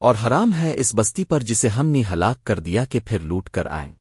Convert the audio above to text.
اور حرام ہے اس بستی پر جسے ہم نے ہلاک کر دیا کہ پھر لوٹ کر آئیں۔